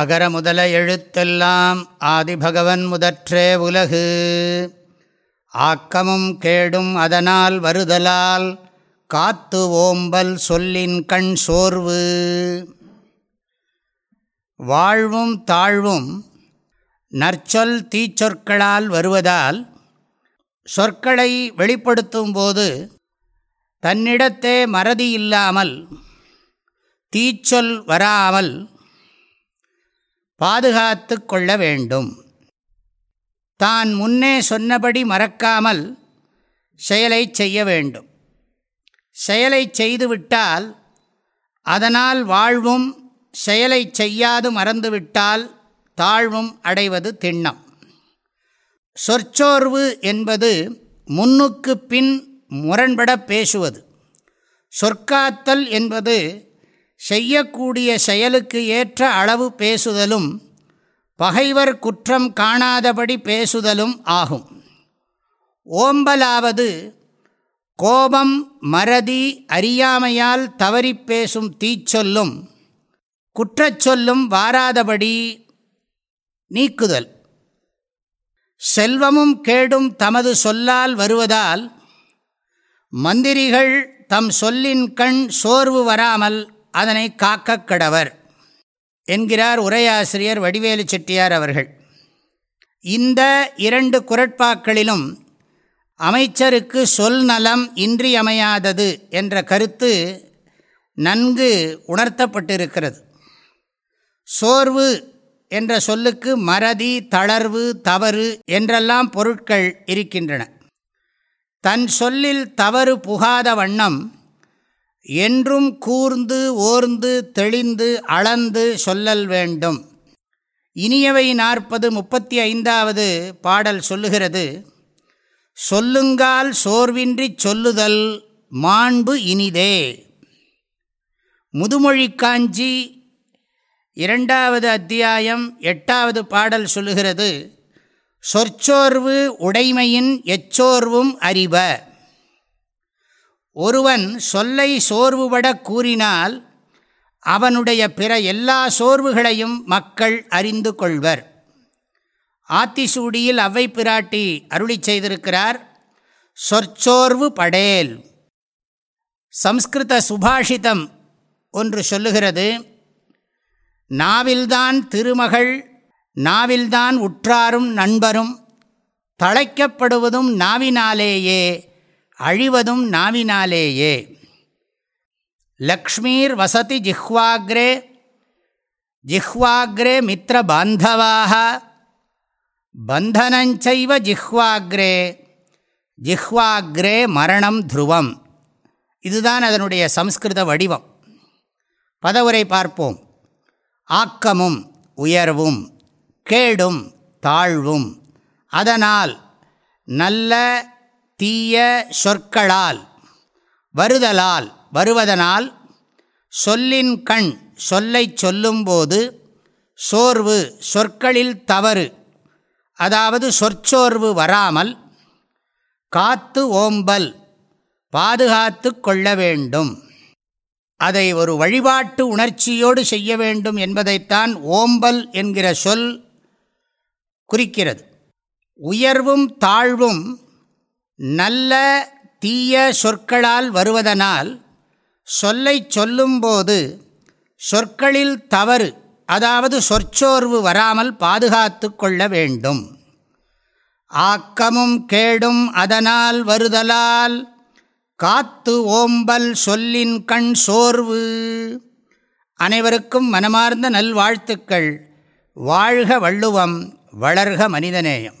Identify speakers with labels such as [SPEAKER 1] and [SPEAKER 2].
[SPEAKER 1] அகர முதல எழுத்தெல்லாம் ஆதிபகவன் முதற்றே உலகு ஆக்கமும் கேடும் அதனால் வருதலால் காத்து ஓம்பல் சொல்லின் கண் சோர்வு வாழ்வும் தாழ்வும் நற்சொல் தீச்சொற்களால் வருவதால் சொற்களை வெளிப்படுத்தும் போது தன்னிடத்தே மறதி இல்லாமல் தீச்சொல் வராமல் பாதுகாத்து கொள்ள வேண்டும் தான் முன்னே சொன்னபடி மறக்காமல் செயலை செய்ய வேண்டும் செயலை செய்துவிட்டால் அதனால் வாழ்வும் செயலை செய்யாது மறந்துவிட்டால் தாழ்வும் அடைவது திண்ணம் சொற்சோர்வு என்பது முன்னுக்கு பின் முரண்பட பேசுவது சொற்காத்தல் என்பது செய்யக்கூடிய செயலுக்கு ஏற்ற அளவு பேசுதலும் பகைவர் குற்றம் காணாதபடி பேசுதலும் ஆகும் ஓம்பலாவது கோபம் மறதி அறியாமையால் தவறி பேசும் தீச்சொல்லும் குற்றச்சொல்லும் வாராதபடி நீக்குதல் செல்வமும் கேடும் தமது சொல்லால் வருவதால் மந்திரிகள் தம் சொல்லின் கண் சோர்வு வராமல் அதனை காக்க கடவர் என்கிறார் உரையாசிரியர் வடிவேலு செட்டியார் அவர்கள் இந்த இரண்டு குரட்பாக்களிலும் அமைச்சருக்கு சொல் நலம் இன்றியமையாதது என்ற கருத்து நன்கு உணர்த்தப்பட்டிருக்கிறது சோர்வு என்ற சொல்லுக்கு மறதி தளர்வு தவறு என்றெல்லாம் பொருட்கள் இருக்கின்றன தன் சொல்லில் தவறு புகாத வண்ணம் என்றும் கூர்ந்து ஓர்ந்து தெளிந்து அளந்து சொல்லல் வேண்டும் இனியவை நாற்பது முப்பத்தி ஐந்தாவது பாடல் சொல்லுகிறது சொல்லுங்கால் சோர்வின்றி சொல்லுதல் மாண்பு இனிதே முதுமொழி காஞ்சி இரண்டாவது அத்தியாயம் எட்டாவது பாடல் சொல்லுகிறது சொற்சோர்வு உடைமையின் எச்சோர்வும் அறிவ ஒருவன் சொல்லை சோர்வுபட கூறினால் அவனுடைய பிற எல்லா சோர்வுகளையும் மக்கள் அறிந்து கொள்வர் ஆத்திசூடியில் அவ்வை பிராட்டி அருளி செய்திருக்கிறார் சொற்சோர்வு படேல் சம்ஸ்கிருத சுபாஷிதம் ஒன்று சொல்லுகிறது நாவில்தான் திருமகள் நாவில்தான் உற்றாரும் நண்பரும் தழைக்கப்படுவதும் நாவினாலேயே அழிவதும் நாவினாலேயே லக்ஷ்மீர் வசதி ஜிஹ்வாக்ரே ஜிஹ்வாக்ரே மித்திர பாந்தவாக பந்தனஞ்சைவ ஜிஹ்வாக்ரே ஜிஹ்வாக்ரே மரணம் த்ருவம் இதுதான் அதனுடைய சம்ஸ்கிருத வடிவம் பதவுரை பார்ப்போம் ஆக்கமும் உயர்வும் கேடும் தாழ்வும் அதனால் நல்ல தீய சொற்களால் வருதலால் வருவதனால் சொல்லின் கண் சொல்லை சொல்லும்போது சோர்வு சொற்களில் தவறு அதாவது சொற்சோர்வு வராமல் காத்து ஓம்பல் பாதுகாத்து கொள்ள வேண்டும் அதை ஒரு வழிபாட்டு உணர்ச்சியோடு செய்ய வேண்டும் என்பதைத்தான் ஓம்பல் என்கிற சொல் குறிக்கிறது உயர்வும் தாழ்வும் நல்ல தீய சொற்களால் வருவதனால் சொல்லை சொல்லும்போது சொற்களில் தவறு அதாவது சொற்சோர்வு வராமல் பாதுகாத்து கொள்ள வேண்டும் ஆக்கமும் கேடும் அதனால் வருதலால் காத்து ஓம்பல் சொல்லின் கண் சோர்வு அனைவருக்கும் மனமார்ந்த நல்வாழ்த்துக்கள் வாழ்க வள்ளுவம் வளர்க மனிதநேயம்